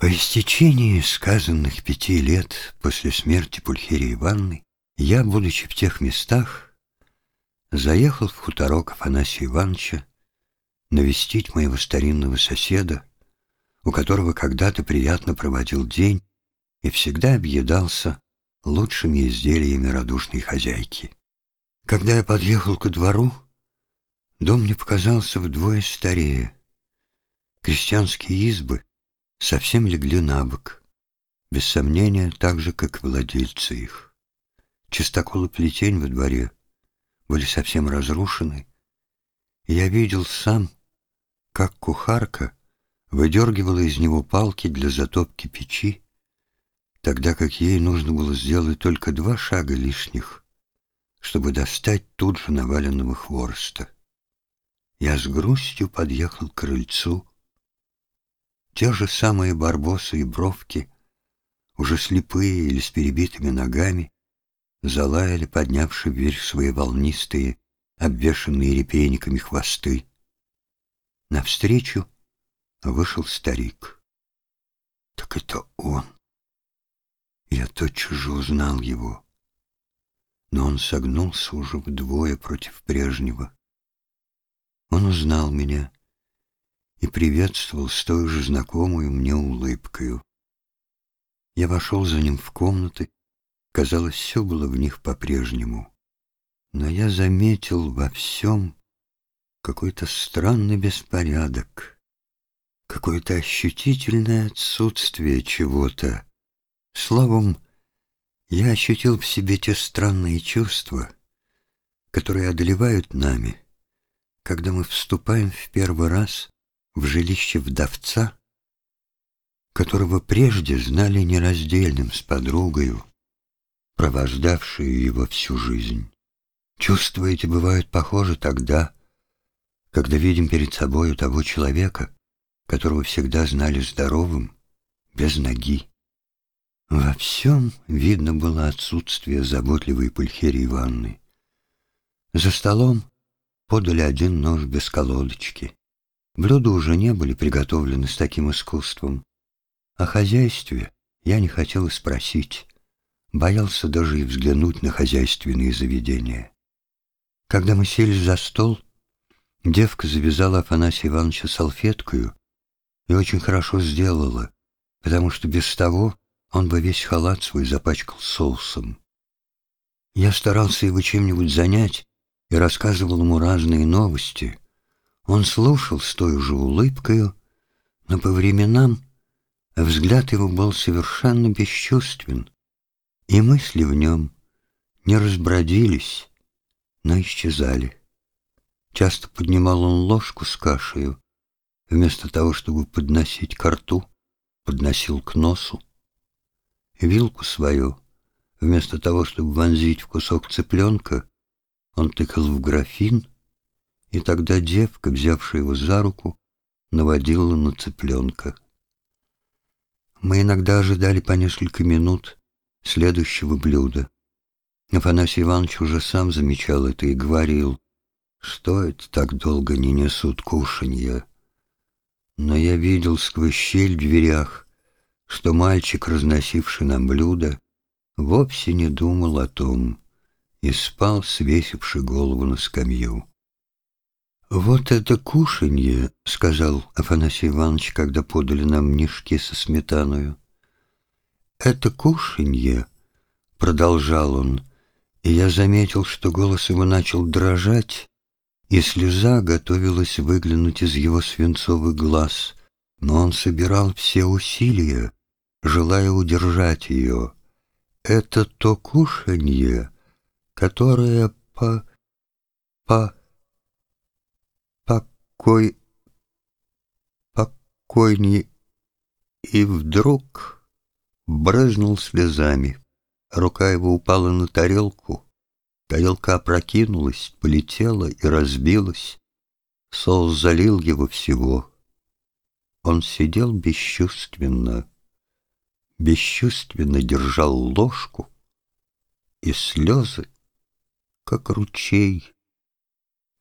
По истечении сказанных пяти лет после смерти Пульхерии Ивановны я, будучи в тех местах, заехал в хуторок Афанасия Ивановича навестить моего старинного соседа, у которого когда-то приятно проводил день и всегда объедался лучшими изделиями радушной хозяйки. Когда я подъехал ко двору, дом мне показался вдвое старее. Крестьянские избы совсем легли на бок, без сомнения, так же, как владельцы их. Чистокол плетень во дворе были совсем разрушены, и я видел сам, как кухарка выдергивала из него палки для затопки печи, тогда как ей нужно было сделать только два шага лишних, чтобы достать тут же наваленного хвороста. Я с грустью подъехал к крыльцу. Те же самые барбосы и бровки, уже слепые или с перебитыми ногами, залаяли, поднявши вверх свои волнистые, обвешанные репейниками хвосты. Навстречу вышел старик. Так это он. Я тотчас же узнал его. Но он согнулся уже вдвое против прежнего. Он узнал меня и приветствовал с той же знакомую мне улыбкою. Я вошел за ним в комнаты, казалось, все было в них по-прежнему. Но я заметил во всем какой-то странный беспорядок, какое-то ощутительное отсутствие чего-то, Словом, я ощутил в себе те странные чувства, которые одолевают нами, когда мы вступаем в первый раз в жилище вдовца, которого прежде знали нераздельным с подругою, провождавшую его всю жизнь. Чувства эти бывают похожи тогда, когда видим перед собою того человека, которого всегда знали здоровым, без ноги. Во всем видно было отсутствие заботливой Пульхерии Ивановны. За столом подали один нож без колодочки. Блюда уже не были приготовлены с таким искусством. О хозяйстве я не хотел и спросить, боялся даже и взглянуть на хозяйственные заведения. Когда мы сели за стол, девка завязала Афанасия Ивановича салфеткою и очень хорошо сделала, потому что без того он бы весь халат свой запачкал соусом. Я старался его чем-нибудь занять и рассказывал ему разные новости. Он слушал с той же улыбкою, но по временам взгляд его был совершенно бесчувствен, и мысли в нем не разбродились, но исчезали. Часто поднимал он ложку с кашею, вместо того, чтобы подносить ко рту, подносил к носу вилку свою, вместо того, чтобы вонзить в кусок цыпленка, он тыкал в графин, и тогда девка, взявшая его за руку, наводила на цыпленка. Мы иногда ожидали по несколько минут следующего блюда. Афанасий Иванович уже сам замечал это и говорил, что это так долго не несут кушанья. Но я видел сквозь щель в дверях, что мальчик, разносивший нам блюдо, вовсе не думал о том и спал, свесивши голову на скамью. «Вот это кушанье», — сказал Афанасий Иванович, когда подали нам мешки со сметаною. «Это кушанье», — продолжал он, и я заметил, что голос его начал дрожать, и слеза готовилась выглянуть из его свинцовых глаз, но он собирал все усилия, желая удержать ее. Это то кушанье, которое по... по... покой... покойней... И вдруг брызнул слезами. Рука его упала на тарелку. Тарелка опрокинулась, полетела и разбилась. Соус залил его всего. Он сидел бесчувственно, бесчувственно держал ложку, и слезы, как ручей,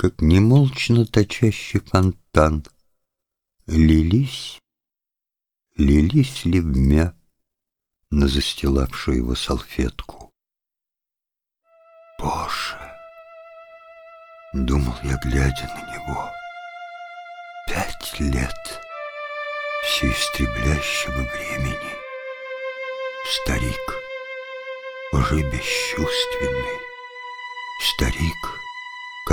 как немолчно точащий фонтан, лились, лились ливмя на застилавшую его салфетку. Боже! Думал я, глядя на него. Пять лет всеистребляющего времени. Старик, уже бесчувственный. Старик,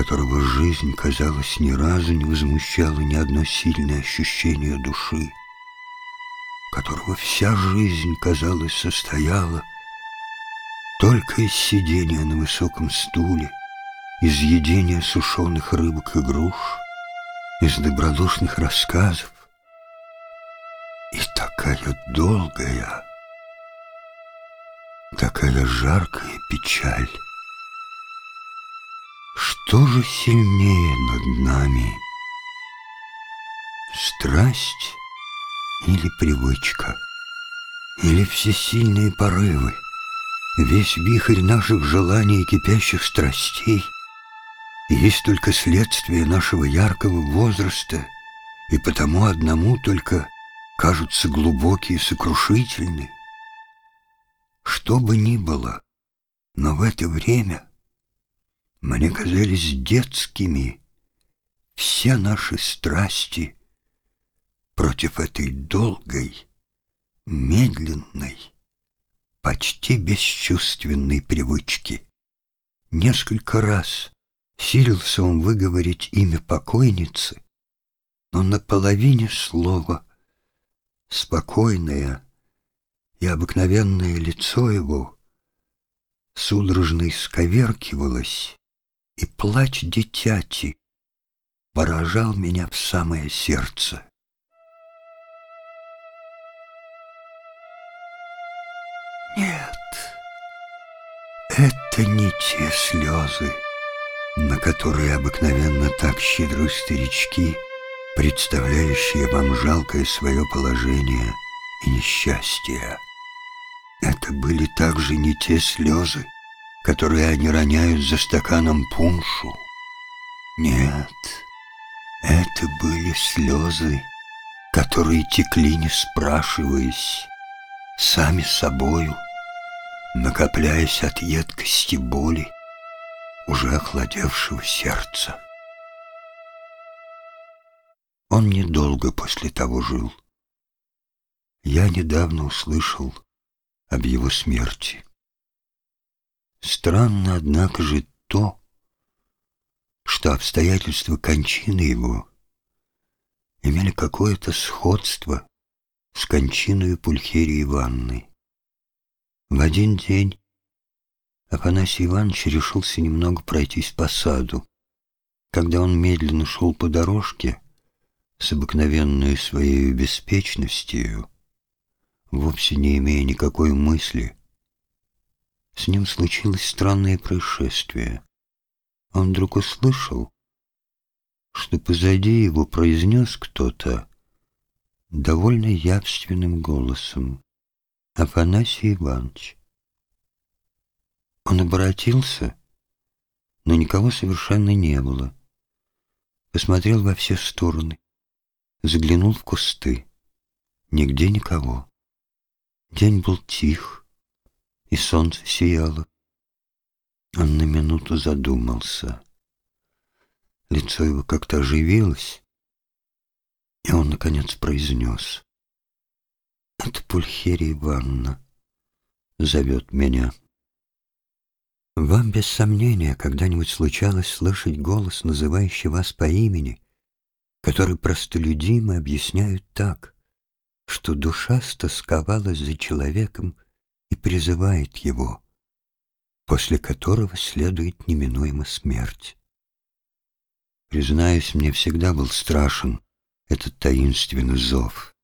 которого жизнь, казалось, ни разу не возмущала ни одно сильное ощущение души, которого вся жизнь, казалось, состояла только из сидения на высоком стуле, из едения сушеных рыбок и груш, из добродушных рассказов. И такая долгая, такая жаркая печаль. Что же сильнее над нами? Страсть или привычка? Или всесильные порывы? Весь вихрь наших желаний и кипящих страстей есть только следствие нашего яркого возраста, и потому одному только кажутся глубокие и сокрушительны. Что бы ни было, но в это время мне казались детскими все наши страсти против этой долгой, медленной, почти бесчувственной привычки. Несколько раз силился он выговорить имя покойницы, но на половине слова спокойное и обыкновенное лицо его судорожно исковеркивалось, и плач дитяти поражал меня в самое сердце. Нет, это не те слезы, на которые обыкновенно так щедры старички, представляющие вам жалкое свое положение и несчастье. Это были также не те слезы, которые они роняют за стаканом пуншу. Нет, это были слезы, которые текли, не спрашиваясь, сами собою, накопляясь от едкости боли, уже охладевшего сердца. Он недолго после того жил. Я недавно услышал об его смерти. Странно, однако же, то, что обстоятельства кончины его имели какое-то сходство с кончиной Пульхерии Ивановны. В один день Афанасий Иванович решился немного пройтись по саду. Когда он медленно шел по дорожке, с обыкновенной своей беспечностью, вовсе не имея никакой мысли с ним случилось странное происшествие. Он вдруг услышал, что позади его произнес кто-то довольно явственным голосом «Афанасий Иванович». Он обратился, но никого совершенно не было. Посмотрел во все стороны, заглянул в кусты. Нигде никого. День был тих, и солнце сияло. Он на минуту задумался. Лицо его как-то оживилось, и он, наконец, произнес. «Это Пульхерия Ивановна зовет меня». Вам, без сомнения, когда-нибудь случалось слышать голос, называющий вас по имени, который простолюдимы объясняют так, что душа стосковалась за человеком, и призывает его, после которого следует неминуемо смерть. Признаюсь, мне всегда был страшен этот таинственный зов.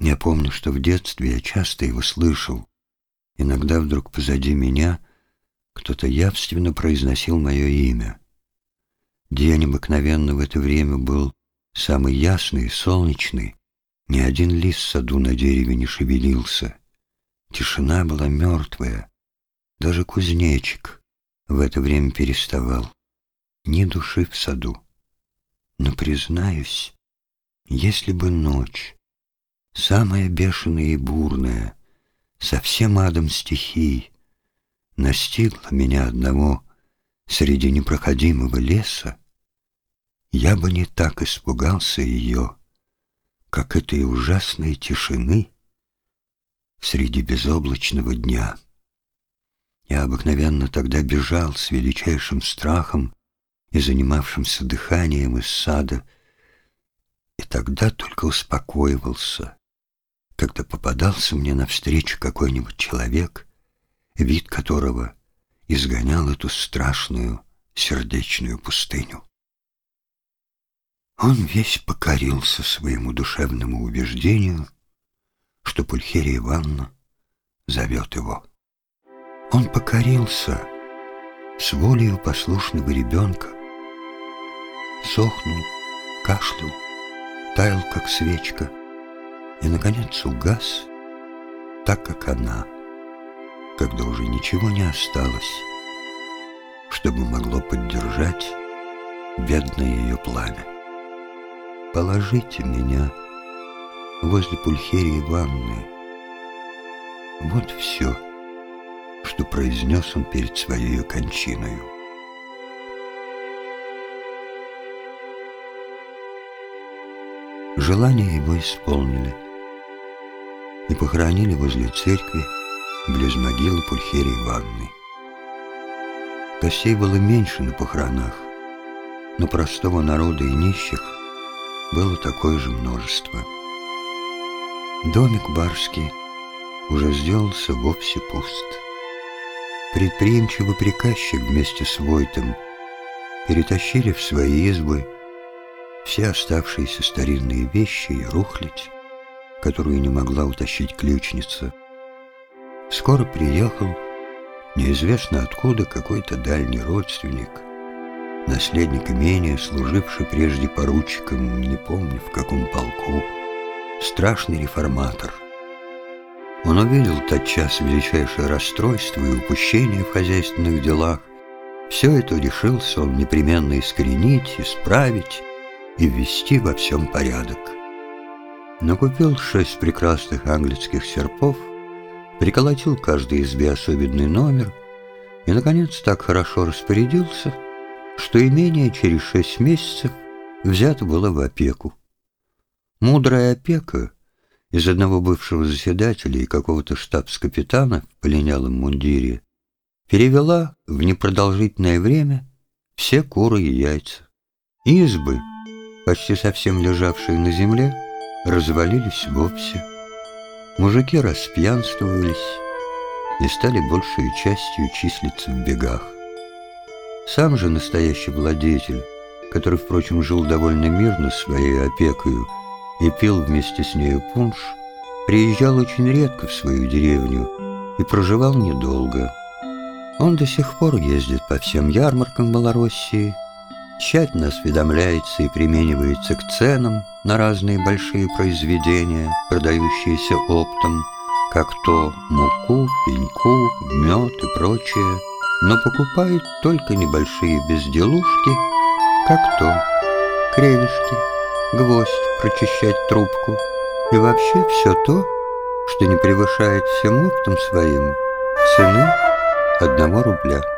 Я помню, что в детстве я часто его слышал. Иногда вдруг позади меня кто-то явственно произносил мое имя. День обыкновенно в это время был самый ясный и солнечный. Ни один лист в саду на дереве не шевелился. Тишина была мертвая. Даже кузнечик в это время переставал. Ни души в саду. Но, признаюсь, если бы ночь Самая бешеная и бурная, совсем адом стихий, настигла меня одного среди непроходимого леса, я бы не так испугался ее, как этой ужасной тишины среди безоблачного дня. Я обыкновенно тогда бежал с величайшим страхом и занимавшимся дыханием из сада, и тогда только успокоивался, когда попадался мне навстречу какой-нибудь человек, вид которого изгонял эту страшную сердечную пустыню. Он весь покорился своему душевному убеждению, что Пульхерия Ивановна зовет его. Он покорился с волею послушного ребенка, сохнул, кашлял, таял, как свечка, и, наконец, угас, так как она, когда уже ничего не осталось, чтобы могло поддержать бедное ее пламя. Положите меня возле Пульхерии ванны. Вот все, что произнес он перед своей кончиною. Желание его исполнили и похоронили возле церкви близ могилы Пульхерии Ивановны. Гостей было меньше на похоронах, но простого народа и нищих было такое же множество. Домик барский уже сделался вовсе пуст. Предприимчивый приказчик вместе с Войтом перетащили в свои избы все оставшиеся старинные вещи и рухлядь, которую не могла утащить ключница. Скоро приехал, неизвестно откуда, какой-то дальний родственник — наследник имения, служивший прежде поручиком, не помню в каком полку, страшный реформатор. Он увидел тотчас величайшее расстройство и упущение в хозяйственных делах. Все это решился он непременно искоренить, исправить и ввести во всем порядок. Накупил шесть прекрасных английских серпов, приколотил каждой избе особенный номер и, наконец, так хорошо распорядился — что имение через шесть месяцев взято было в опеку. Мудрая опека из одного бывшего заседателя и какого-то штабс-капитана в полинялом мундире перевела в непродолжительное время все куры и яйца. Избы, почти совсем лежавшие на земле, развалились вовсе. Мужики распьянствовались и стали большей частью числиться в бегах. Сам же настоящий владетель, который, впрочем, жил довольно мирно своей опекою и пил вместе с нею пунш, приезжал очень редко в свою деревню и проживал недолго. Он до сих пор ездит по всем ярмаркам Малороссии, тщательно осведомляется и применивается к ценам на разные большие произведения, продающиеся оптом, как то муку, пеньку, мед и прочее, но покупает только небольшие безделушки, как то кревишки, гвоздь прочищать трубку и вообще все то, что не превышает всем оптом своим цены одного рубля.